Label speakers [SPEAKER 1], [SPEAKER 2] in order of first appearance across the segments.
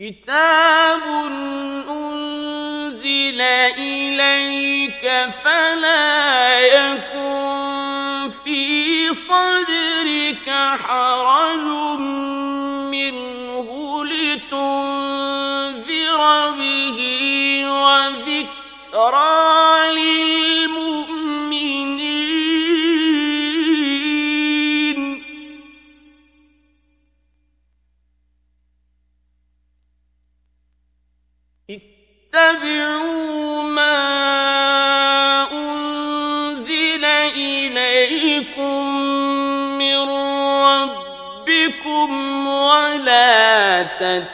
[SPEAKER 1] كتاب أنزل إليك فلا يكن في صدرك حرج منه لتنذر به وذكرى للمؤمنين اتبعوا ما أنزل إليكم من ربكم ولا تتبعوا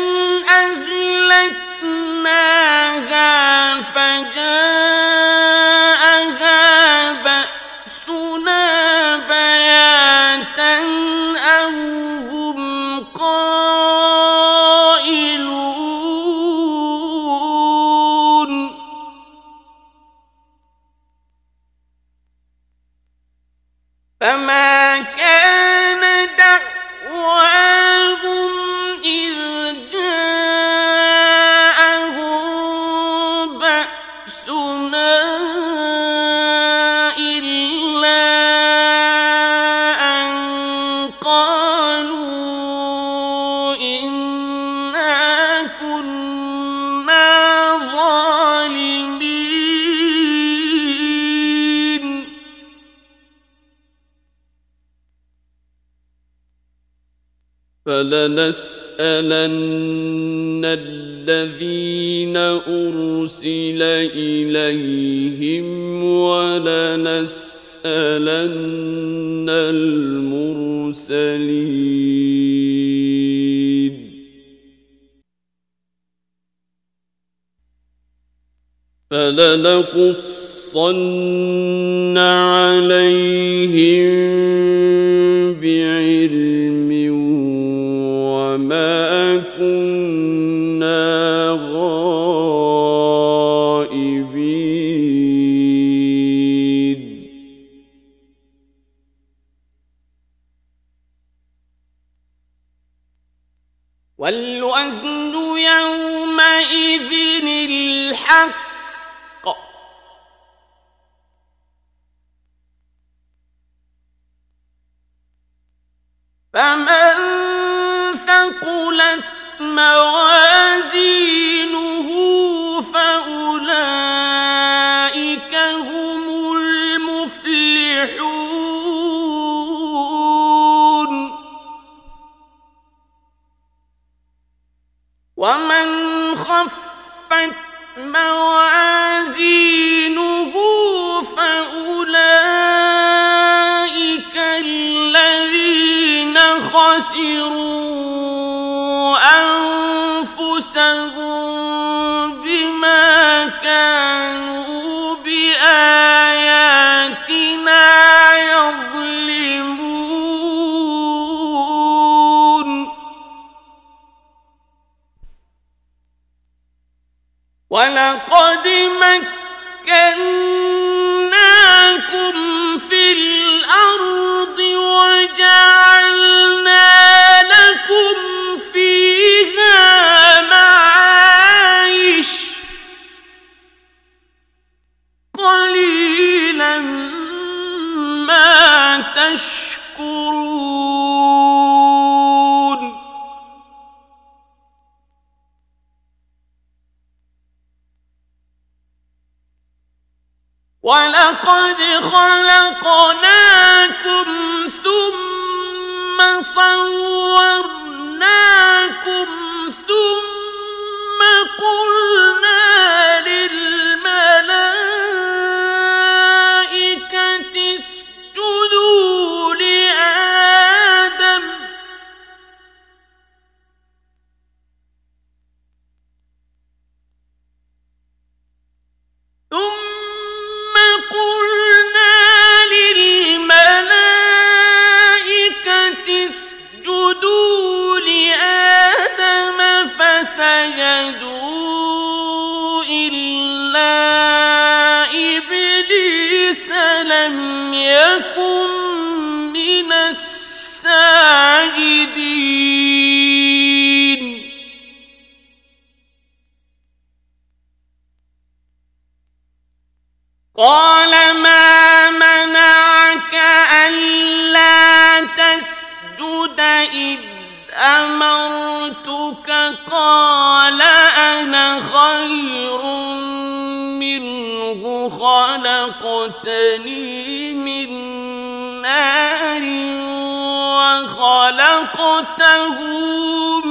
[SPEAKER 1] فما كان
[SPEAKER 2] فلنسألن الذين أرسل إليهم ولنسألن المرسلين فلنقصن عليهم
[SPEAKER 1] خفت موازينه فأولئك الذين خسروا أنفسهم. ولقد مكناكم في الأرض وجعلنا وَلَقَدْ خَلَقْنَاكُمْ ثُمَّ صَوَّرْنَاكُمْ ثُمَّ قُلْنَا قال أنا خير منه خلقتني من نار وخلقته من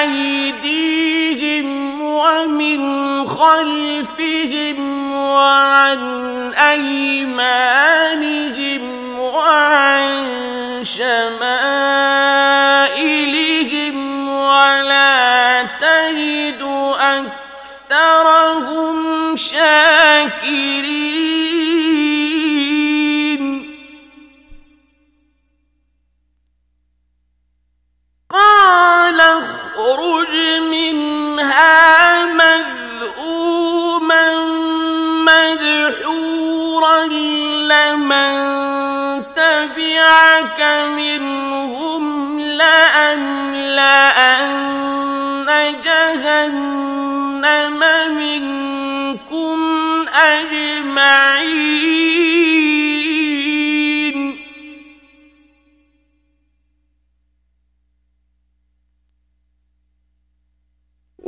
[SPEAKER 1] أيديهم ومن خلفهم وعن أيمانهم وعن شمائلهم ولا تجد أكثرهم شاكرين. قال اخرج منها مذءوما مدحورا لمن تبعك منهم لأملأن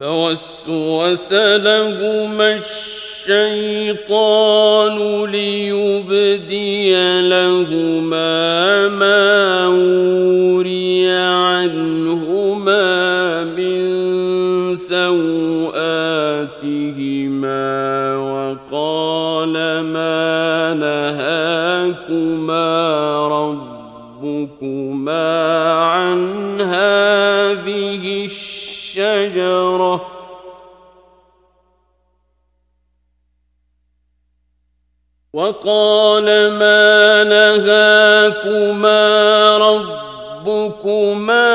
[SPEAKER 2] فوسوس لهما الشيطان ليبدي لهما ما وري وقال ما نهاكما ربكما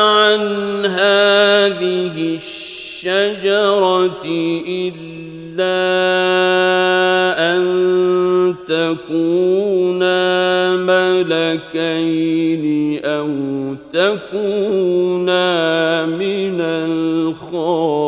[SPEAKER 2] عن هذه الشجرة إلا أن تكونا ملكين أو تكونا من الخالدين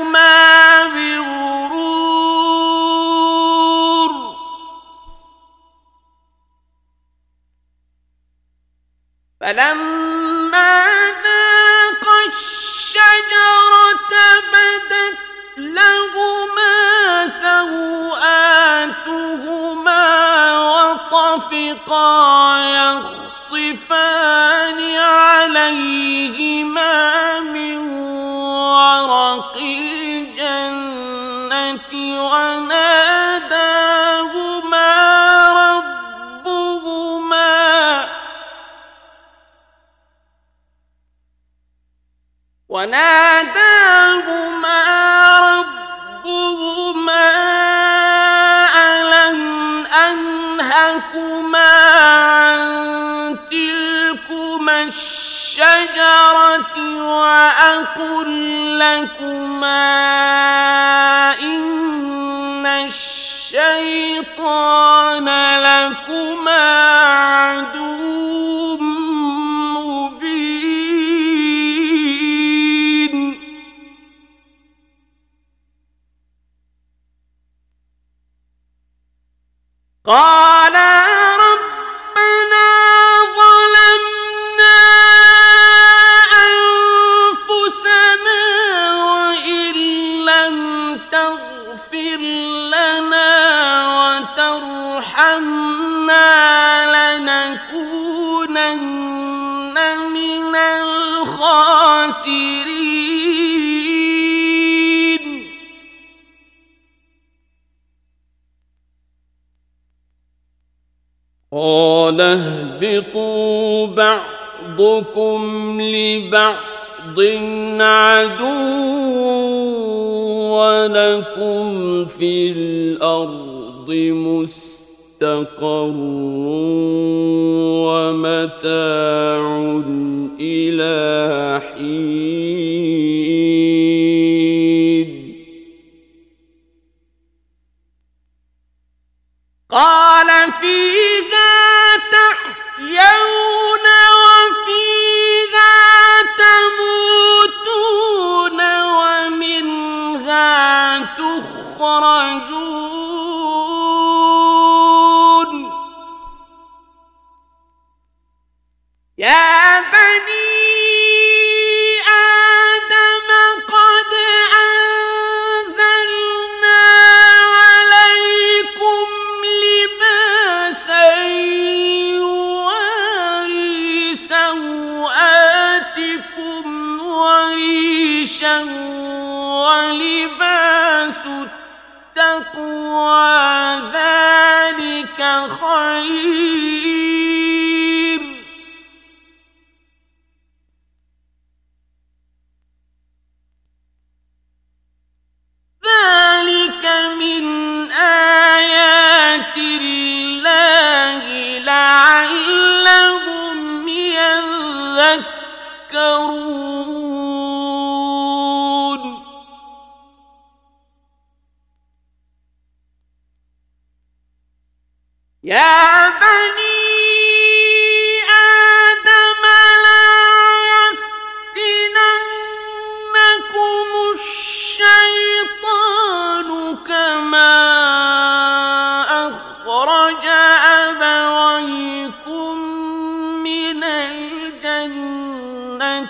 [SPEAKER 1] فلما ذاق الشجرة بدت لهما سوآتهما وطفقا يخصفان عليهما الشجرة وأقل لكما إن الشيطان لكما عدو مبين قالا
[SPEAKER 2] قال اهبطوا بعضكم لبعض عدو. ولكم في الأرض مستقر ومتاع إلى
[SPEAKER 1] ذلك خير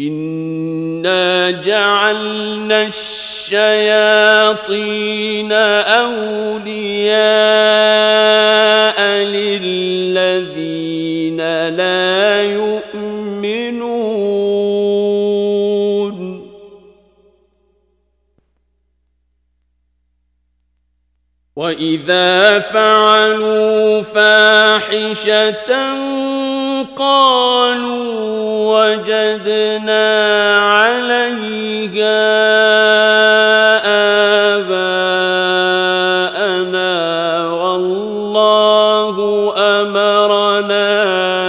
[SPEAKER 2] إنا جعلنا الشياطين أولياء للذين لا يؤمنون. وإذا فعلوا فاحشة قالوا وجدنا عليها آباءنا والله أمرنا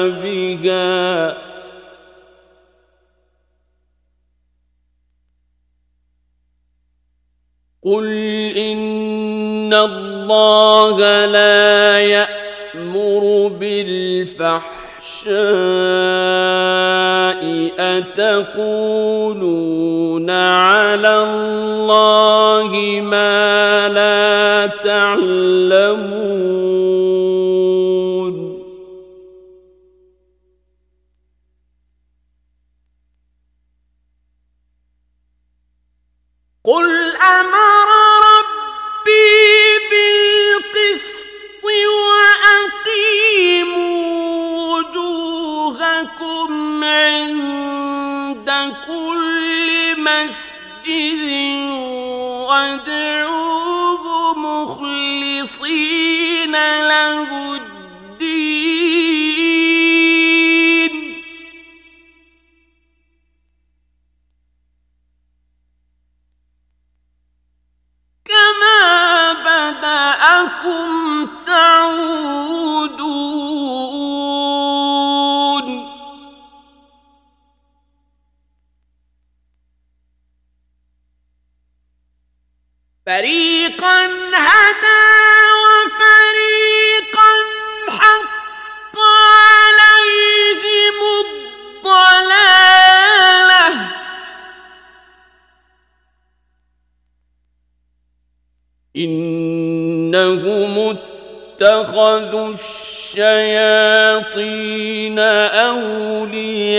[SPEAKER 2] بها. قل إن الله لا يأمر بالفحش الفحشاء أتقولون على الله ما
[SPEAKER 1] فريقا هدى وفريقا حق عليهم الضلاله
[SPEAKER 2] إنهم اتخذوا الشياطين أولياء.